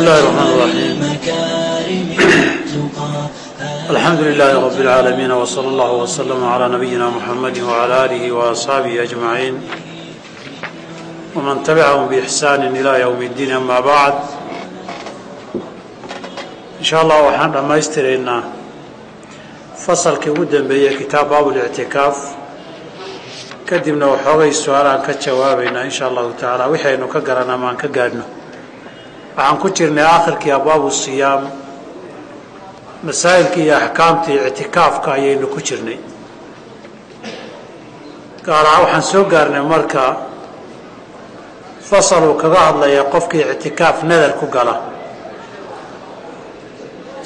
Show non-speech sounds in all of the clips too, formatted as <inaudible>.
الله الرحمن الرحيم الحمد لله رب العالمين وصلى الله وسلم على نبينا محمد وعلى آله وأصحابه أجمعين ومن تبعهم بإحسان إلى يوم الدين أما بعد إن شاء الله waxaan dhammaystiraynaa fasalkii ugu dambeeyey kitaab baabulictikaaf kadibna waxoogay su-aalaan ka jawaabaynaa insha allahu tacaala wixii aynu ka garanaa maan ka gaadhno waxaan ku jirnay aakhirkii abwaabu siyaam. Masaa'ilkii iyo axkaamtii ictikaafka ayaynu ku jirnay. Gaaraha waxaan soo gaarnay marka fasal uu kaga hadlaya qofkii ictikaaf nadar ku gala.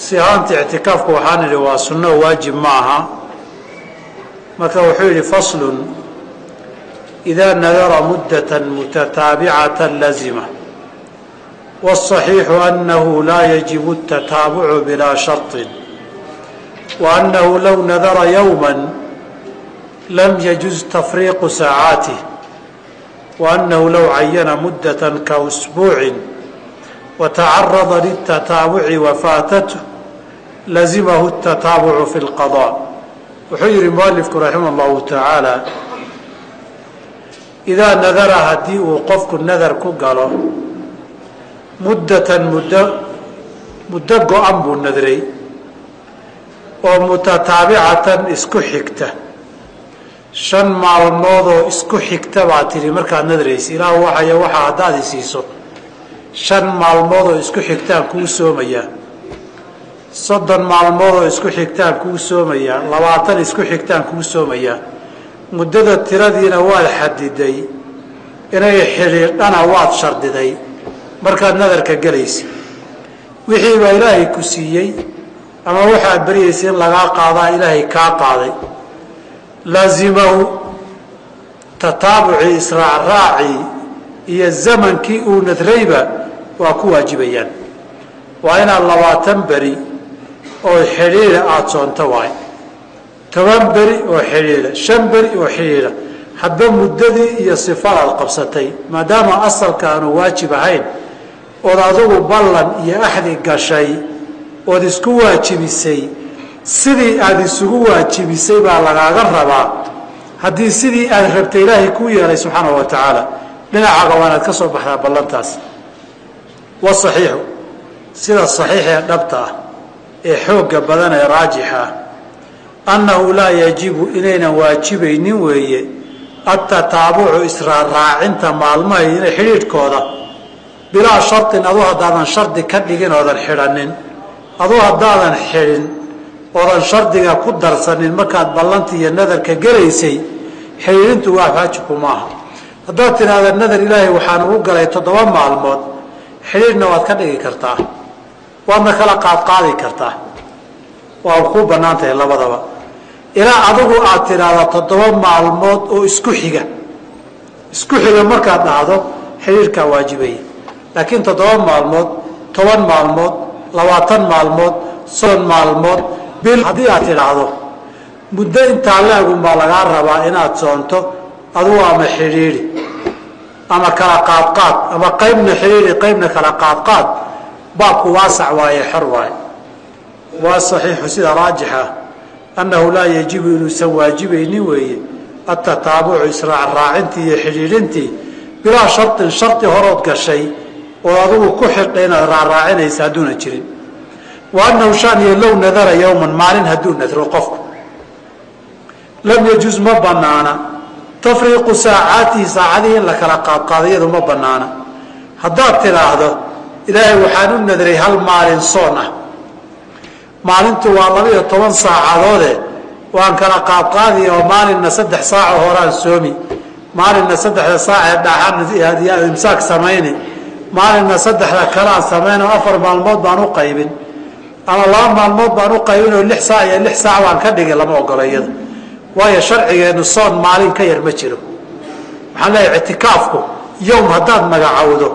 Si ahaanta ictikaafku waxaan idhi waa sunno waajib ma aha. Marka wuxuu yidhi faslun idaa nadara muddatan mutataabicatan lazima والصحيح أنه لا يجب التتابع بلا شرط وأنه لو نذر يوما لم يجز تفريق ساعاته وأنه لو عين مدة كأسبوع وتعرض للتتابع وفاتته لزمه التتابع في القضاء وحير مؤلفك رحمه الله تعالى إذا نذر هدي وقفك النذر كقاله muddatan muddo muddo go-an buu nadray oo mutataabicatan isku xigta. Shan maalmoodoo isku xigta baa tidhi markaad nadraysa ilaah waxaya waxaa haddaad isiiso shan maalmoodoo isku xigtaan kuu soomayaa soddon maalmoodoo isku xigtaan kuu soomayaa labaatan isku xigtaan kuu soomayaa muddada tiradiina waad xadiday inay xidhiidhana waad shardiday markaad nadarka gelaysa. Wixii baa ilaahay ku siiyey ama waxaad baryaysa in lagaa qaadaa ilaahay kaa qaaday. Laazimahu tataabucii israacraacii iyo zamankii uu nadrayba waa ku waajibayaan. Waa inaad labaatan beri oo xidhiidha aada soonto waay. Toban beri oo xidhiidha shan beri oo xidhiidha hadba muddadii iyo sifadaad qabsatay maadaama asalka aanu waajib ahayn ood adugu ballan iyo axdi gashay ood isku waajibisay sidii aada isugu waajibisay baa lagaaga rabaa. Haddii sidii aad rabtay ilaahay kuu yeelay subxaana wa tacaala dhinacaaga waa inaad ka soo baxdaa ballantaas. Wasaxiixu sida saxiix ee dhabta ah ee xoogga badan ee raajixa ah annahu laa yajibu inaynan waajibaynin weeye atataabucu israarraacinta maalmaha inay xidhiidhkooda bilaa sharin aduu haddaadan shardi ka dhigin oodan xidhanin aduu haddaadan xidhin oodan shardiga ku darsanin markaad ballanta iyo nadarka gelaysay xidhiidhintu waa waajibku maaha. Haddaad tidhaahda nadar ilaahay waxaan ugu galay toddoba maalmood xidhiidhna waad ka dhigi kartaa waadna kala qaadqaadi kartaa. Waa kuu bannaan tahay labadaba. Ilaa adigu aad tidhaahda toddoba maalmood oo isku xiga isku xiga markaad dhahdo xidhiidhkaa waajibaya laakiin toddoba maalmood toban maalmood labaatan maalmood soddon maalmood bil haddii aad tidhaahdo muddo intaa laagunbaa lagaa rabaa inaad soonto adugu ama xidhiidhi ama kala qaadqaad ama qaybna xidhiidhi qaybna kala qaadqaad baabku waasac waaye xor waaye. Waa saxiixu sida raajixa annahu laa yajibu inuusan waajibaynin weeye atataabucu israacraacintii iyo xidhiidhintii bilaa sharin shardi horood gashay oo adugu ku xidha inaad raaraacinaysa hadduuna jirin. Wa annahu low nadara yowman maalin hadduu nadro qofku. Lam yajuz ma banaana tafriiqu saacaatihi saacadihii in la kala qaadqaado iyadu ma banaana haddaad tidhaahdo ilaahay waxaan u nadray hal maalin soon ah. Maalintu waa labaiyo toban saacadoode waan kala qaadqaadi oo maalinna saddex saaco horaan soomi. Maalinna saddexda saacee dhaxan imsaak samayni maalinna saddexda kalaan samaynoo afar maalmood baan u qaybin ama laba maalmood baan u qaybin oo lix saac iyo lix saac baan ka dhigay lama ogolo iyada. Waayo sharcigeennu soon maalin ka yar ma jiro. Waxaan leeyahay ictikaafku yowm haddaad magacowdo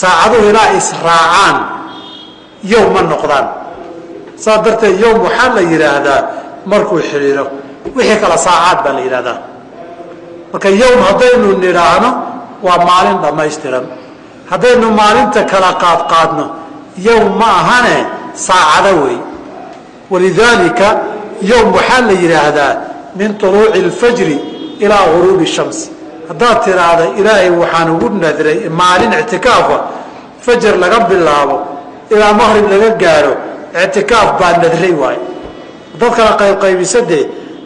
saacaduhu ilaa israacaan yowm ma noqdaan. Saas darteed yowm waxaa la yidhaahdaa markuu xidhiiro wixii kala saacaad baa la yidhahdaa marka yowm haddaynu nidhaahno waa maalin dhammaystiran haddaynu maalinta kala qaadqaadno yowm ma ahane saacado wey walidaalika yowm waxaa la yidhaahdaa min طuluuci اlfajri ilaa guruubi shamsi. Haddaad tiraahda ilaahay waxaan ugu nadray maalin ictikaafa fajar laga bilaabo ilaa maqrib laga gaaro ictikaaf baa nadray waay dad kala qaybqaybisadee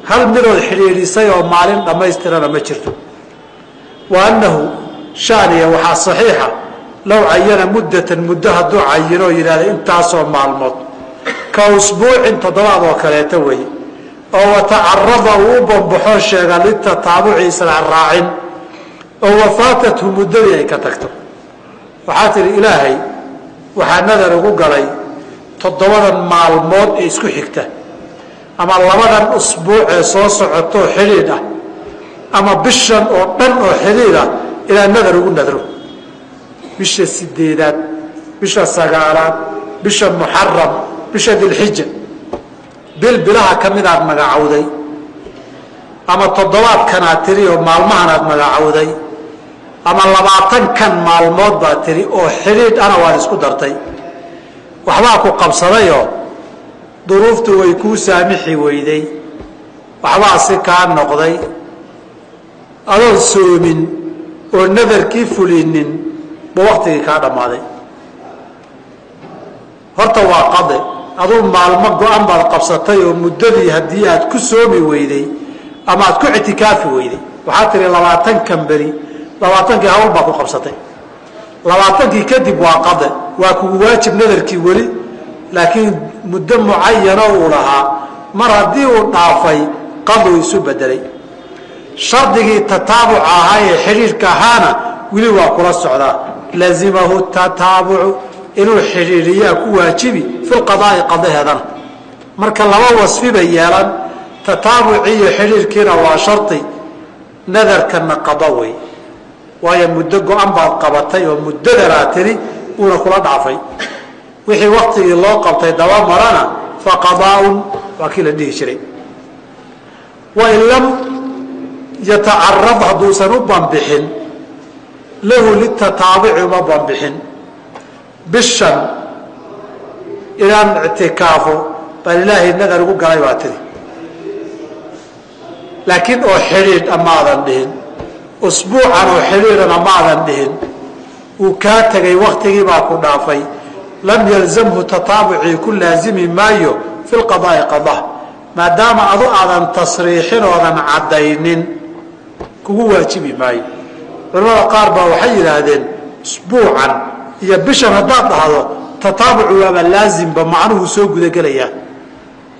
hal midood xidhiidhisay oo maalin dhammaystirana ma jirto. Wa annahu shaaniya waxaa saxiixa low cayana muddatan muddo hadduu cayinoo yidhahda intaasoo maalmood. Ka usbuucin toddobaad oo kaleeto weeye oo watacarada uu u bambaxoo sheega litataabuci isla raacin oo wafaatathu muddadii ay ka tagto. Waxaa tidhi ilaahay waxaa nadar ugu galay toddobadan maalmood ee isku xigta ama labadan usbuuc ee soo socotoo xidhiidh ah ama bishan oo dhan oo xidhiidh ah ilaa nadar ugu nadro bisha sideedaad bisha sagaalaad bisha muxaram bisha dilxija bil bilaha ka midaad magacowday ama toddobaadkanaad tiri oo maalmahanaad magacowday ama labaatankan maalmood baad tiri oo xidhiidh ana waad isku dartay. Waxbaa ku qabsadayoo duruuftu way kuu saamixi weyday. Waxbaa si kaa noqday. Adoon soomin oo nadarkii fulinin ba waktigii kaa dhammaaday. Horta waa qade. Aduu maalmo go-an baad qabsatay oo muddadii haddii aad ku soomi weyday ama aad ku ictikaafi weyday waxaad tihi labaatankan beri labaatankii hawl baa ku qabsatay. Labaatankii kadib waa qade. Waa kugu waajib nadarkii weli laakiin muddo mucayano uu lahaa. Mar haddii uu dhaafay qaduu isu bedelay shardigii tataabuca ahaa ee xidhiirka ahaana weli waa kula socdaa lazimahu tataabucu inuu xidhiiriyaa ku waajibi fi lqadaai qadaheedana marka laba wasfi bay yeelan tataabuci iyo xidhiirkiina waa shardi nadarkana qada wey. Waayo muddo go-an baad qabatay oo muddadanaa tiri uuna kula dhaafay. Wixii waktigii loo qabtay dabamarana fa qadaaun waa kii la dhihi jiray. Wain lam yatacarad hadduusan u banbixin lahu litataabuci uma banbixin bishan inaan ictikaafo baan ilaahay nadar ugu galay baa tiri. Laakiin oo xidhiidh amaadan dhihin. Usbuucan oo xidhiidhana maadan dhihin. Uu kaa tegay waktigii baa ku dhaafay. Lam yalzamhu tataabucii ku laazimi maayo fi lqadaai qada maadaama adu aadan tasriixin oodan caddaynin kugu waajibi maayo culamada qaar baa waxay yidhaahdeen usbuucan iyo bishan haddaad dhahdo tataabucu waaba laazimba macnuhu soo gudagelayaa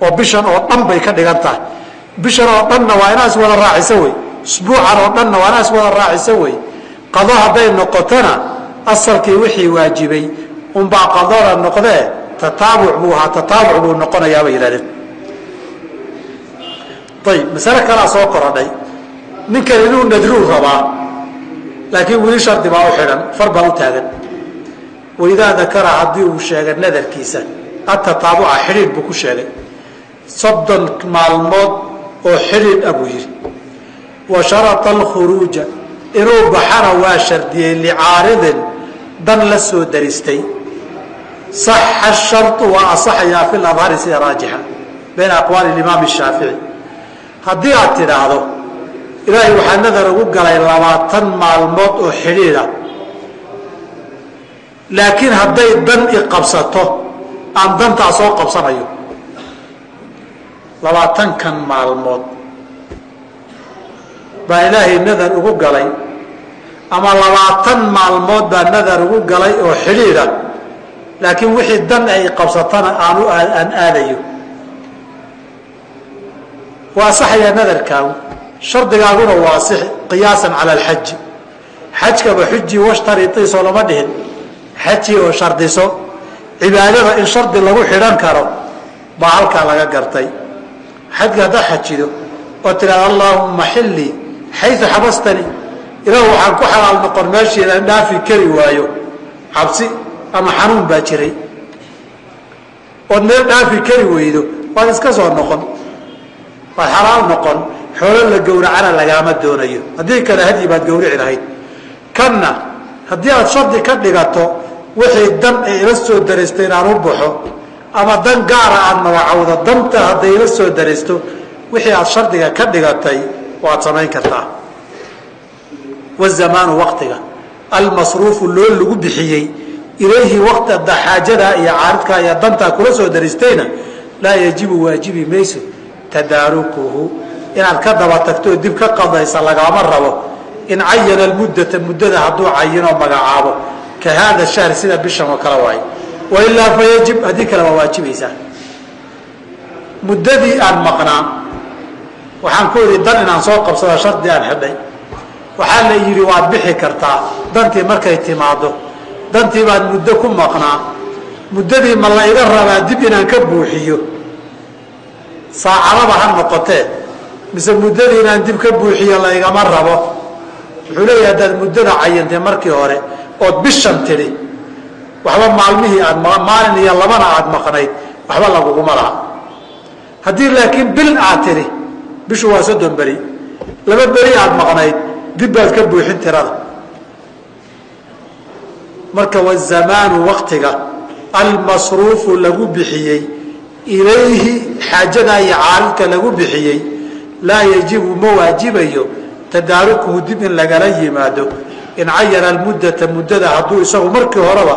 oo bishan oo dhan bay ka dhigan tahay. Bishan oo dhanna waa inaa is raacisa wey. Usbuucan oo dhanna waa inaa is raacisa wey. Qado hadday noqotona asalkii wixii waajibay unbaa qadona noqdee tataabuc buu ahaa tataabuc buu noqonayaa bay yidhahdeen ayib masale kalaa soo korodhay. Ninkan inuu nadruu rabaa laakiin weli shardi baa u xidhan far baa u taagan. Waidaa dakara haddii uu sheega nadarkiisa atataabuca xidhiidh buu ku sheegay. Soddon maalmood oo xidhiidh ah buu yidhi. Wa sharata alkhuruuja inuu baxana waa shardiyey licaaridin dan la soo daristay. Saxa sharu waa asaxayaa fi ladhari sida raajixa bayna aqwaali imaam shaafici haddii aad tidhaahdo ilaahay waxaa nadar ugu galay labaatan maalmood oo xidhiidha. Laakiin hadday dan i qabsato aan dantaa soo qabsanayo. Labaatankan maalmood. Baa ilaahay nadar ugu galay ama labaatan maalmood baa nadar ugu galay oo xidhiidha. Laakiin wixii dan ay qabsatana aanu aan aadayo. Waa asaxayaa nadarkaagu shardigaaguna waa asix qiyaasan cala alxaji. Xajkaba xuji washtariiso lama dhihin. Xaji oo shardiso cibaadada in shardi lagu xidhan karo baa halkaa laga gartay. Xajka haddaad xajido oo tidhahda allaahumma xillii xayu xabastani. Ilaah waxaan ku xalaal noqon meeshii inaan dhaafi kari waayo. Cabsi ama xanuun baa jiray. Ood meel dhaafi kari weydo waad iska soo noqon. Waad xalaal noqon xoolo la gowracana lagaama doonayo. Haddii kale hadyi baad gowrici lahayd. Kanna haddii aad shardi ka dhigato wixii dan ee ila soo daraysto inaan u baxo ama dan gaara aada magacowda danta hadday ila soo daraysto wixii aada shardiga ka dhigatay waad samayn kartaa. Wazamaanu waqtiga. Almasruufu loo lagu bixiyey. Ilayhi waqtada xaajadaa iyo caaridkaa iyo dantaa kula soo daristayna laa yajibu waajibi mayso. Tadaarukuhu inaad ka daba tagto oo dib ka qadaysa lagaama rabo in cayana almuddata muddada hadduu cayinoo magacaabo ka haada shahr sida bishan oo kale waayo wailaa fa haddii kale waa waajibaysaa muddadii aan maqnaa waxaan ku idhi dan inaan soo qabsado shardi aan xidhay. Waxaa la yidhi waad bixi kartaa. Dantii markay timaado dantii baan muddo ku maqnaa. Muddadii ma la iga rabaa dib inaan ka buuxiyo. Saacadaba ha noqotee mise muddadii inaan dib ka buuxiyo la igama rabo. Wuxuu leeyahay haddaad muddada cayintay markii hore ood bishan tidhi waxba maalmihii aad maalin iyo labana aada maqnayd waxba laguguma laha. Haddii laakiin bil aad tidhi bishu waa soddon beri laba beri aada maqnayd dib baad ka buuxin tirada. Marka wazamaanu waqtiga almasruufu lagu bixiyey ilayhi xaajadaa iyo caaridka lagu bixiyey laa yajibu ma waajibayo tadaarukuhu dib in lagala yimaado. In cayana almuddata muddada hadduu isagu markii horeba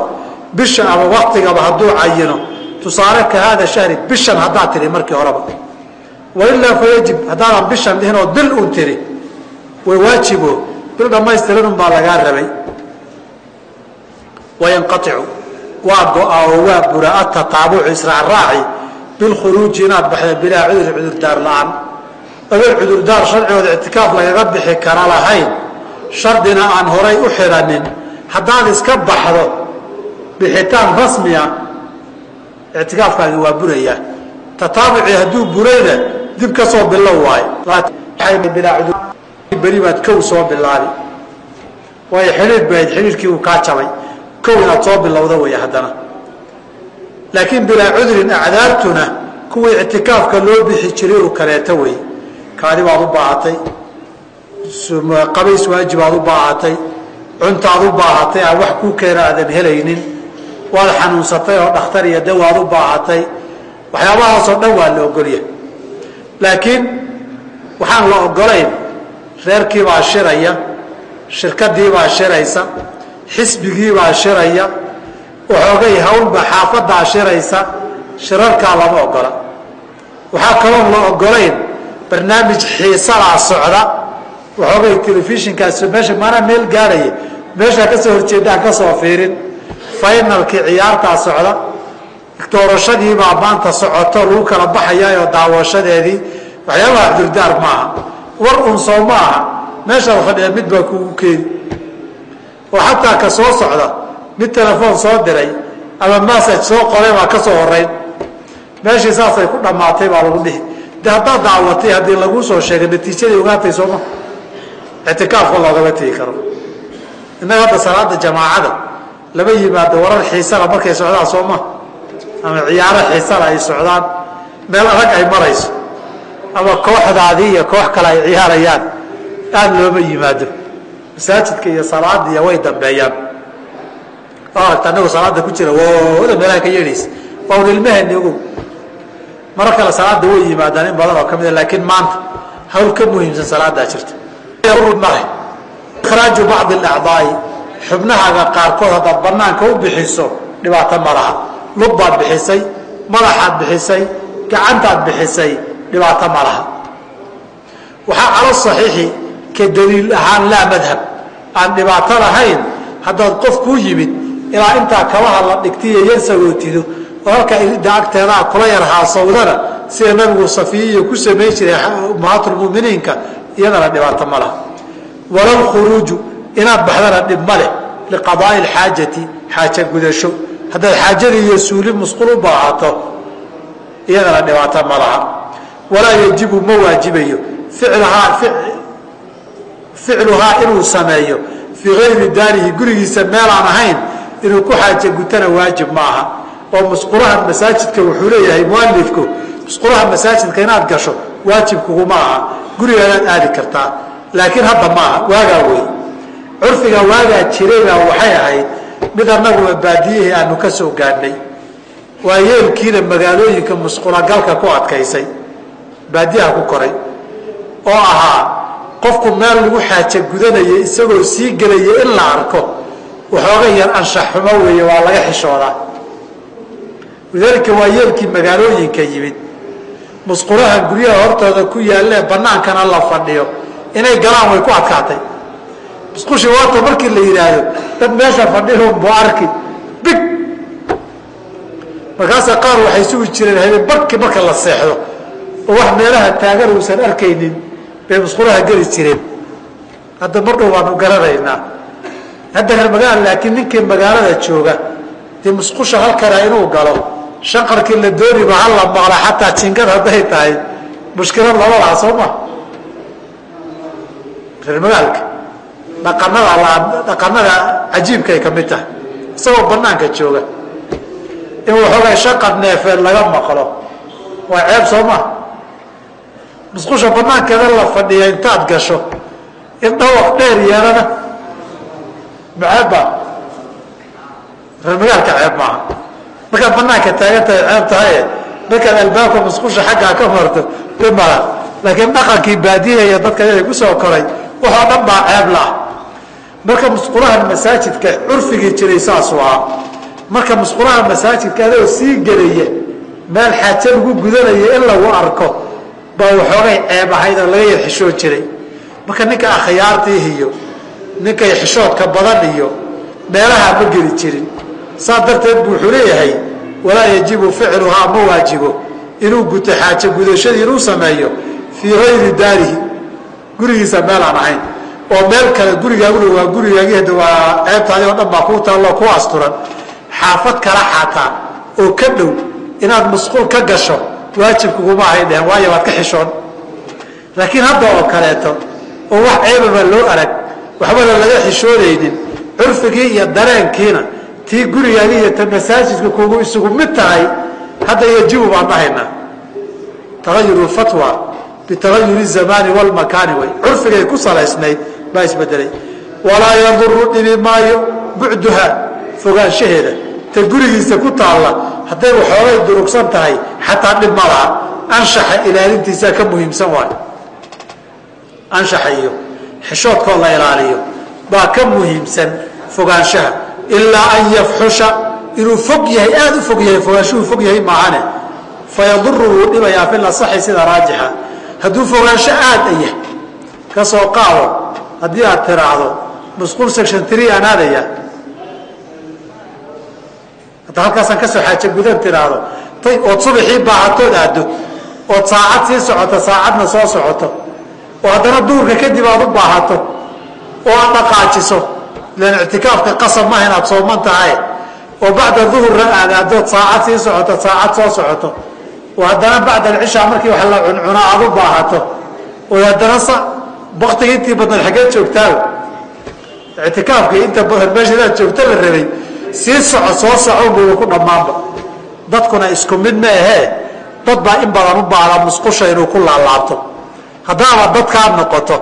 bisha ama waqtigaba hadduu cayino. Tusaale ka haada shahri bishan haddaad tihi markii horeba. Wailaa fa yajib haddaadan bishan dhihin oo bil un tiri way waajibo. Bil dhammaystiran un baa lagaa rabay. Wayanqaicu waa go'aa oo waa bura atataabucu israacraaci bilkhuruuji inaad baxda bilaa cuduri cudurdaar la'aan adoon cudurdaar sharcigooda ictikaaf lagaga bixi kara lahayn shardina aan horay u xidhanin haddaad iska baxdo bixitaan rasmiya ictikaafkaagi waa burayaa tataabucii hadduu burayna dib ka soo bilow waayo beri baad kow soo bilaabi waayo xidhiir bayd xidhiirkii uu kaa jabay. Kow inaad soo bilowda wey haddana. Laakiin bilaa cudurin acdaartuna kuwii ictikaafka loo bixi jiray oo kaleeto wey kaadi baad u baahatay qabays waajibaad u baahatay cuntaad u baahatay aan wax kuu keena aadan helaynin waad xanuunsatay oo dhakhtar iyo dawaad u baahatay waxyaabahaasoo dhan waa la ogolya. Laakiin waxaan la ogolayn reerkiibaa shiraya shirkadiibaa shiraysa xisbigiibaa shiraya waxoogay hawlba xaafadaa shiraysa shirarkaa lama ogola. Waxaa kaloon la ogolayn barnaamij xiisalaa socda waxoogay telefishinkaas meesha maanaa meel gaadhaya meeshaa ka soo horjeedaan ka soo fiirin. Finalkii ciyaartaa socda doorashadiibaa maanta socoto lagu kala baxayaayoo daawashadeedii waxyaabaha durdaar maaha war unsoo ma aha. Meeshaad fadhiya mid baa kugu keeni. Oo xataa ka soo socda mid telefoon soo diray ama massage soo qoray baa ka soo horeyn. Meeshii saasay ku dhammaatay baa lagu dhihi de haddaad daawatay haddii laguu soo sheegay natiijadii ogaatay sooma ictikaafka loogama tegi karo. Innaga hadda salaada jamaacada lama yimaado warar xiisala markay socdaan sooma ama ciyaaro xiisala ay socdaan. Meel adag ay marayso. Ama kooxdaadii iyo koox kale ay ciyaarayaan aada looma yimaado. Masaajidka iyo salaadiiy way dambeeyaan. Aragta anagu salaada ku jira wooda meelaha ka yeedhaysa waa un ilmaheni ogow maro kale salaada way yimaadaan in badan oo ka mida laakiin maanta hawl ka muhiimsan salaadaa jirta. Ikhraaju bacdi alacdaai xubnahaaga qaarkood haddaad banaanka u bixiso dhibaato ma laha. Lug baad bixisay madaxaad bixisay gacantaad bixisay dhibaato ma laha. Waxaa calo saxiixi ka daliil ahaan laa madhab. Aan dhibaato lahayn haddaad qof kuu yimid ilaa intaa kabaha la dhigtiyo yar sagootido oo halkaa ilida agteedaa kula yar haasawdana sida nabigu safiyiya ku samayn jiray ummahaatulmuminiinka iyadana dhibaato ma laha. Walal khuruuju inaad baxdana dhib ma leh liqadaai alxaajati xaaja gudasho. Haddaad xaajadii iyo suuli musqul u baahato iyadana dhibaato ma laha. Walaa yajibu ma waajibayo. Ficluhaa inuu sameeyo. Fii gayri daarihi gurigiisa meelaan ahayn inuu ku xaaja gutana waajib ma aha oo musqulaha masaajidka wuxuu leeyahay mualifku musqulaha masaajidka inaad gasho waajib kuguma aha gurigaadaad aadi kartaa. Laakiin hadda ma aha waagaa wey curfiga waagaa jiraybaa waxay ahayd mid annaguba baadiyihii aanu ka soo gaadhnay. Waa yeelkiina magaalooyinka musqulagalka ku adkaysay. Baadiyaha ku koray. Oo ahaa qofku meel lagu xaaja gudanaya isagoo sii gelaya in la arko. Waxooga yar anshax xumo weeye waa laga xishoodaa walidaalika waa yeelkii magaalooyinka yimid. Musqulaha guryaha hortooda ku yaallee bannaankana la fadhiyo. Inay galaan way ku adkaatay. Musqushii waata markii la yidhaahdo dad meesha fadhihunbu arki. Big! Markaasa qaar waxay sugi jireen habeen barki marka la seexdo. Oo wax meelaha taagan uusan arkaynin bay musqulaha geli jireen. Hadda mar dhow waanu garanaynaa. Hadda reer magaala laakiin ninkii magaalada jooga dee musqusha halkana inuu galo shanqarkii la dooniba hala maqla xataa jingad hadday tahay mushkilad labadaha soo ma. Reer magaalka dhaqanada dhaqanada cajiibka ay ka mid tahay isagoo banaanka jooga. In waxoogay shaqad neefeed laga maqlo waa ceeb soo ma. Musqusha banaankeeda la fadhiya intaad gasho in dhawaq dheer yeelana. Maceebba reer magaalka ceeb maaha markaad banaanka taagan tahay ceeb tahaye markaad albaabka musqusha xaggaa ka marto imala laakiin dhaqankii baadiyaha iyo dadka yaga ku soo koray waxoo dhan baa ceeb lah marka musqulahan masaajidka curfigii jiray saasuu ahaa. Marka musqulaha masaajidka adoo sii gelaya meel xaajo lagu gudanaya in lagu arko baa waxoogay ceeb ahayd oo laga yar xishood jiray. Marka ninka akhyaartii iyo ninkay xishoodka badan iyo meelaha ma geli jirin saas darteed bu wuxuu leeyahay walaa yajibu ficluhaa ma waajibo inuu guto xaajo gudashadii inuu sameeyo fii hayri daarihi. Gurigiisa meel aan ahayn. Oo meel kale gurigaaguna waa gurigaagi hada waa ceebtaadi oo dhan baa kuu taalloo ku asturan. Xaafad kala xataa oo ka dhow inaad musquul ka gasho waajibkuguma ahay dhehen waayo waad ka xishoon. Laakiin hadda oo kaleeto oo wax ceebaba loo arag waxbana laga xishoonaynin curfigii iyo dareenkiina tii gurigaagi iyo ta masaajidka kugu isugu mid tahay hadda yajibu baan dhahaynaa. Tagayuru fatwa bitagayuri zamaani walmakaani way. Curfigay ku salaysnayd baa isbedelay. Walaa yaduru dhibi maayo bucduha fogaanshaheeda ta gurigiisa ku taalla hadday waxoogay durugsan tahay xataa dhib ma laha. Anshaxa ilaalintiisaa ka muhiimsan waayo. Anshaxa iyo xishoodkoo la ilaaliyo baa ka muhiimsan fogaanshaha ilaa an yafxusha inuu fog yahay aada u fog yahay fogaanshuhu fog yahay maahane. Fayaduru wuu dhibayaa fi lasaxi sida raajixa. Hadduu fogaansho aada yah ka soo qaado haddii aad tiraahdo musquul section tree aan aadaya. Hadda halkaasaan ka soo xaaja gudan tiraahdo ood subaxii baahatood aaddo ood saacad sii socoto saacadna soo socoto oo haddana duurka kadib aad u baahato oo aad dhaqaajiso ilan ictikaafka qasab maaha inaad sooman tahay oo bacda duhurna aad aaddood saacad sii socoto saacad soo socoto oo haddana bacda alcishaa markii wax la cuncuna aad u baahato oo haddana baktiga intii badnaed xaggee joogtaa ictikaafkii inta badan meesha inaad joogto la rabay sii soco soo soconbuuba ku dhammaanba dadkuna isku mid ma ahee dad baa in badan u baahda musqusha inuu ku laalaabto haddaaba dadkaad noqoto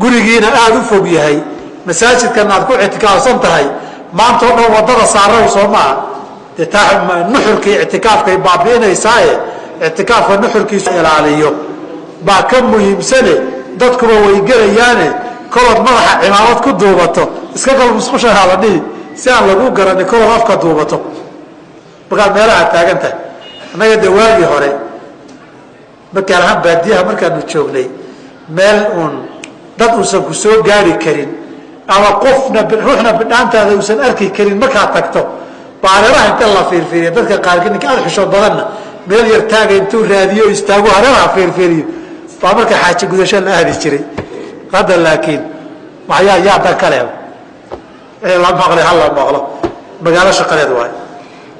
gurigiina aada u fog yahay masaajidkana aad ku ictikaafsan tahay maanta o dhan waddada saaraw soo maaha. Dee taa nuxurkii ictikaafkay baabi'inaysaaye ictikaafka nuxurkiisu ilaaliyo. Baa ka muhiimsane dadkuba way gelayaane kolood madaxa cimaamad ku duubato. Iska gal musqushahaa la dhihi si aan lagu garanin kolood afka duubato. Markaad meelaha taagan tahay annaga dee waagii hore markaan ahaan baadiyaha markaanu joognay meel uun dad uusan ku soo gaari karin ama qofna ruuxna bidhaantaada uusan arki karin markaad tagto baareeraha inta la fiirfiiriya dadka qaarkii ninka aada xishood badanna meel yar taaga intuu raadiyo istaagu hareeraha fiirfiiriyo baa marka xaaji gudasho la aadi jiray. Hadda laakiin maxyaa yaada kaleeba la maqli ha la maqlo. Magaalo shaqadeed waayo.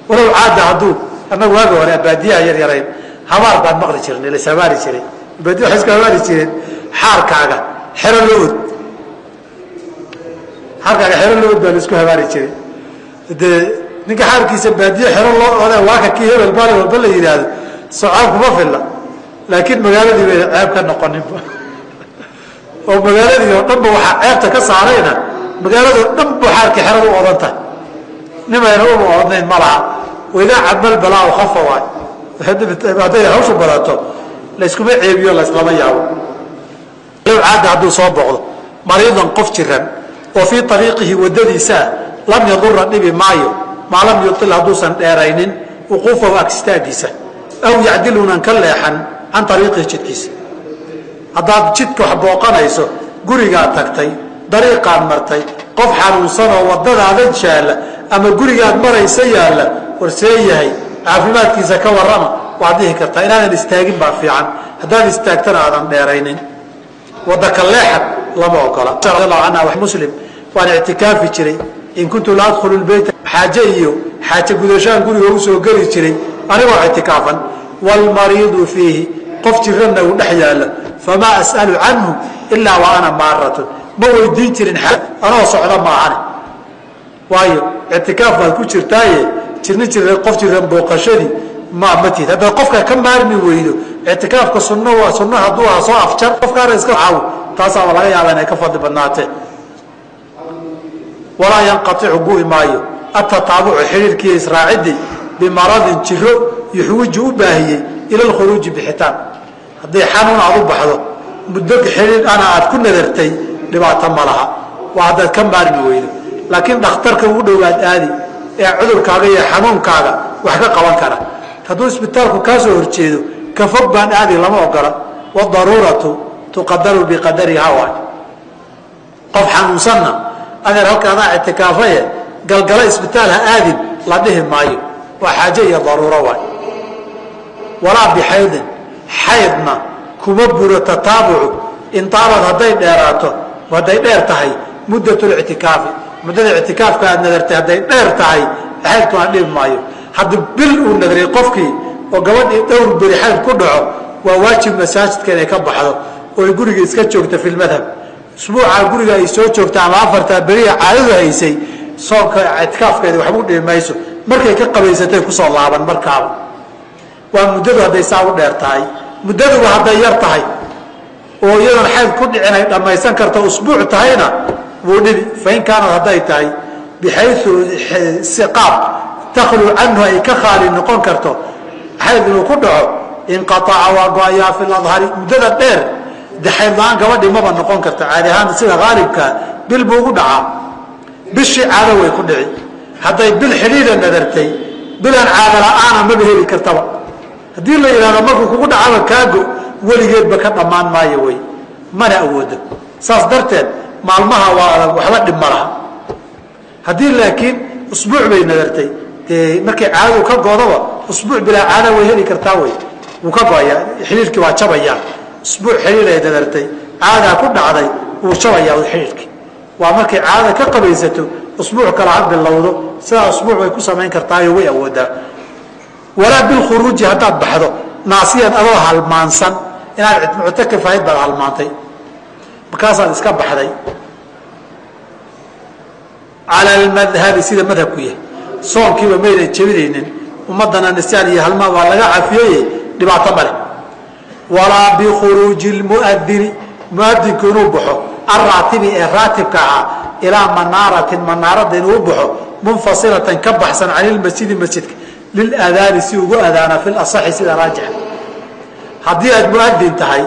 Walow caada hadduu annagu waagi hore baadiyaha yar yarayn habaar baan maqli jirnay las habaari jiray baadiya waxay iska habaari jireen xaarkaaga xero loo od xaarkaaga xero loo od baa la isku habaari jiray. Dee ninka xaarkiisa baadiye xero loo ode waaka kii hebel baali walba la yidhaahdo socaan kuma filla. Laakiin magaaladii bay ceeb ka noqoninba <laughs> oo magaaladii oo dhanba waxaa ceebta ka saarayna magaaladoo dhan bu xaarkii xerada u odan tahay nimayna uba odnayn ma laha. Waidaa cadmal balaa kafa waay. Hadday hawshu badato layskuma ceebiyo layslama yaabo. Caada hadduu soo boqdo. Mariidan qof jiran oo fii ariiqihi wadadiisaa lam yadura dhibi maayo maa lam yuil hadduusan dheeraynin wuquufahu agistaagiisa aw yacdilunan ka leexan can ariiqihi jidkiisa. Haddaad jidka wax booqanayso gurigaad tagtay dariiqaad martay qof xanuunsanoo wadadaada jaalla ama gurigaad maraysa yaalla warsee yahay caafimaadkiisa ka warrama waad dhihi kartaa inaadan istaagin baa fiican. Haddaad istaagtana aadan dheeraynin. Wadda ka leexad lama ogola anha muslim waan ictikaafi jiray. In kuntu la adkhulu lbeyta xaaje iyo xaaje gudashaan guriga u soo geli jiray anigoo ictikaafan waalmariidu fiihi qof jiranna uu dhex yaalla famaa as'alu canhu ilaa wa ana maaratun ma weydiin jirin anoo socda maahane. Waayo ictikaaf baad ku jirtaaye jirni jira qof jiran booqashadii ma matid haddaad qofka ka maarmi weydo ictikaafka sunno waa sunno hadduu aha soo afjar qofkaana iska caawi taasaaba laga yaaba inay ka fadli badnaatee walaa yanqaicu gu'i maayo. Atataabucu xidhiirkiiyo israacidii bimaradin jiro yuxwiju u baahiyey ila lkhuruuji bixitaan. Haddii xanuun aad u baxdo muddo xidhiir ana aad ku nadartay dhibaato ma laha. Waa haddaad ka maarmi weydo. Laakiin dhakhtarka ugu dhowaad aadi ee cudurkaaga iyo xanuunkaaga wax ka qaban kara. Hadduu isbitaalku kaa soo horjeedo ka fog baan aadi lama ogola wadaruuratu tuqadaru biqadariha waay qof xanuunsanna adeer halkaadaa ictikaafaye galgala isbitaal ha aadin la dhihi maayo. Waa xaaje iyo daruuro waay. Walaa bixaydin xaydna kuma buro tataabucu intaabad hadday dheeraato hadday dheer tahay muddatlictikaafi muddada ictikaafka aad nadartay hadday dheer tahay xaydkuna dhibi maayo. Haddii bil uu nadray qofkii oo gabadhii dhowr beri xayd ku dhaco waa waajib masaajidka inay ka baxdo oo ay guriga iska joogta fi lmadhab usbuucaa guriga ay soo joogta ama afartaa beriya caadadu haysay soonka ictikaafkeeda waxba u dhibi mayso. Markay ka qabaysatay ku soo laaban markaaba. Waa muddadu hadday saa u dheer tahay. Muddaduba hadday yar tahay. Oo iyadoon xayd ku dhicin ay dhammaysan karto usbuuc tahayna wuu dhibi. Fain kaanad hadday tahay bixayu siqaab takhlu canhu ay ka khaali noqon karto xayd inuu ku dhaco inqaaca waa go'ayaa fi ladhari muddada dheer de xayd la'aan gabadhi maba noqon karta. Caadi ahaan sida haalibkaa bil buu ugu dhacaa. Bishii caado way ku dhici. Hadday bil xidhiida nadartay bilaan caado la'aana maba heli kartaba. Haddii la yidhahdo markuu kugu dhacaba kaago weligeedba ka dhammaan maayo wey mana awoodo. Saas darteed maalmaha waa waxba dhib ma laha. Haddii laakiin usbuuc bay nadartay dee markay caadadu ka goodaba usbuuc bilaa caada way heli kartaa wey wuu ka go'ayaa. Xidhiirkii waa jabayaa usbuuc xidhiir ay nadartay caadaa ku dhacday wuu jabayaa xidhiirkii waa markay caadada ka qabaysato usbuuc kale ha bilowdo sidaa usbuuc bay ku samayn kartaayo way awoodaa. Walaa bilkhuruuji haddaad baxdo naasiyan adoo halmaansan inaad muctakif ahayd baad halmaantay. Markaasaad iska baxday. Cala almadhabi sida madhabku yahay. Soonkiiba maydan jebinaynin ummadana nisyaan iyo halmaa baa laga cafiyeye dhibaato male walaa bikhuruuji lmuadini muadinku inuu baxo alraatibi ee raatibka ahaa ilaa manaaratin manaaradda inuu baxo munfasilatan ka baxsan can ilmasjidi masjidka liladaani si ugu adaana fi lasaxi sida raajixa. Haddii aad muadin tahay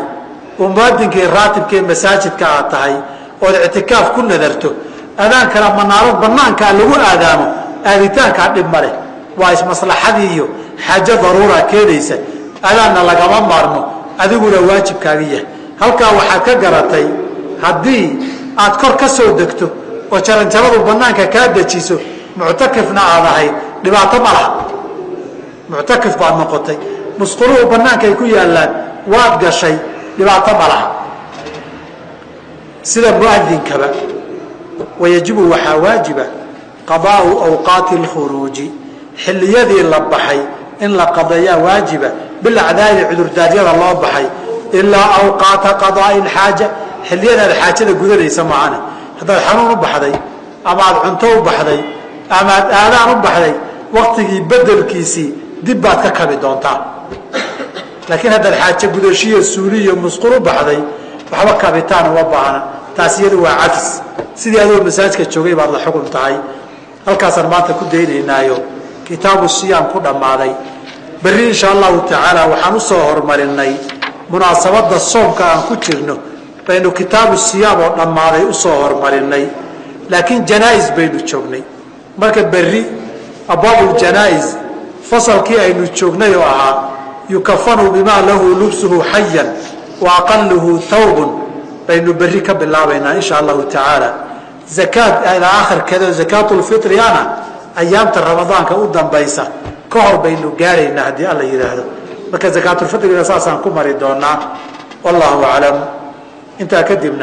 oo muadinkii raatibkaee masaajidka aad tahay ood ictikaaf ku nadarto adaankana manaarad banaankaa lagu aadaamo aaditaankaa dhib ma leh. Waa ismaslaxadii iyo xaajo daruura keenaysa adaanna lagama maarmo adiguna waajibkaaga yahay. Halkaa waxaad ka garatay haddii aad kor ka soo degto oo jaranjaradu banaanka kaa dejiso muctakifna aad ahayd dhibaato ma laha. Muctakif baad noqotay. Musquluhu banaanka ku yaallaan waad gashay dhibaato ma laha. Sida muadinkaba wayajibu waxaa waajiba qadaau awqaati اlkhuruuji xilliyadii la baxay in la qadeeyaa waajiba bilacdaari cudurdaaryada loo baxay ilaa awqaata qadaai اlxaaja xilliyadaad xaajada gudanaysa maahane haddaad xanuun u baxday ama aad cunto u baxday ama aad aadaan u baxday waktigii bedelkiisii dib baad ka kabi doontaa. Laakiin haddaad xaaje gudashiyo suuliyo musqul u baxday waxba kabitaan uma baahna. Taas iyadu waa cafis sidii adoo masaajka joogay baad la xukun tahay. Halkaasaan maanta ku daynaynaayo kitaabu siyaam ku dhammaaday. Berri insha allahu tacaala waxaan u soo hormarinay munaasabadda soomka aan ku jirno. Baynu kitaabu siyaam oo dhammaaday u soo hormarinay laakiin janaa-is baynu joognay. Marka berri abwaabuljanaa'is fasalkii aynu joognay oo ahaa yukafanu bimaa lahu lubsuhu xayan wa thawbun baynu berri ka bilaabaynaa insha allahu tacaala zakaad ilaa akhirkeeda zakaatulfitriana ayaamta ramadaanka u dambaysa ka hor baynu gaaraynaa haddii alla yidhaahdo. Marka zakaatulfitriga saasaan ku mari doonaa wallahu aclam. Intaa kadibna